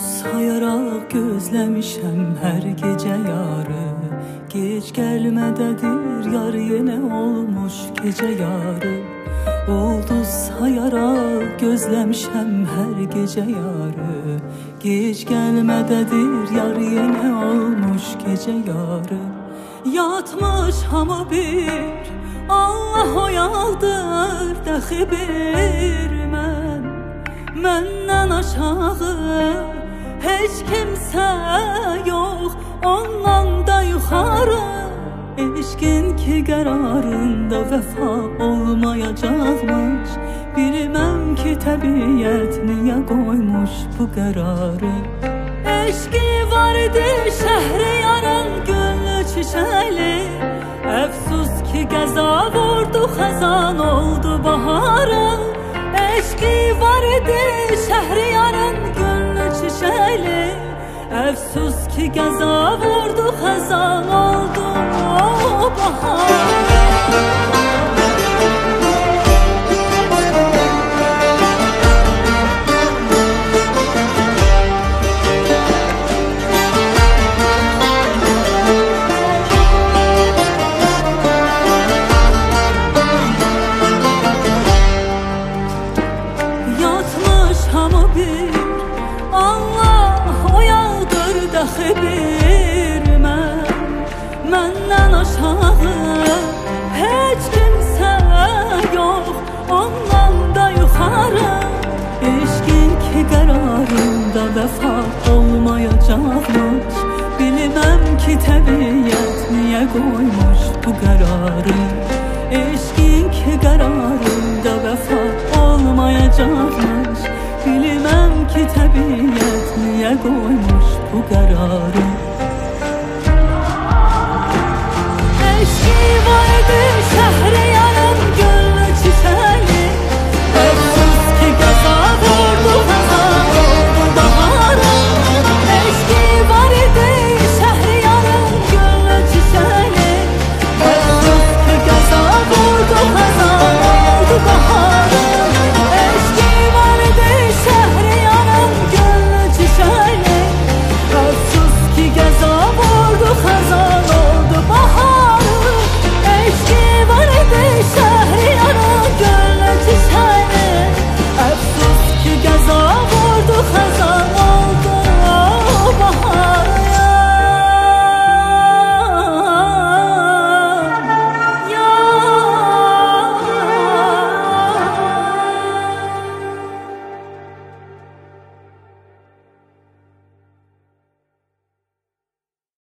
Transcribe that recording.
sayaraq gözləmişəm hər gecə yarı. Gec gəlmədədir yar yenə olmuş gecə yarı. Ulduz sayaraq gözləmişəm hər gecə yarı. Gec gəlmədədir yar yenə olmuş gecə yarı. Yatmış hamı bir Allah oyaldır dəxi bir. Mən Məndən aşağı heç kimsə yox Ondan da yuxarı Eşqin ki qərarında vəfa olmayacaqmış Bilməm ki təbiət niyə qoymuş bu qərarı Eşqi var idi şəhri yaran gönlü çiçəli Əfsus ki qəza vurdu xəzan oldu baharı. Eşqi var idi şəhri Əfsus ki qəza vurdu xəzan oldu bahar. Yatmış hamı bir dəxi bir mən Məndən aşağı heç kimsə yox Ondan da yuxarı Eşqin ki qərarında vəfa olmayacaqmış Bilməm ki təbiət niyə qoymuş bu qərarı Eşqin ki qərarında vəfa olmayacaqmış Bilməm ki qoymuş bu kararı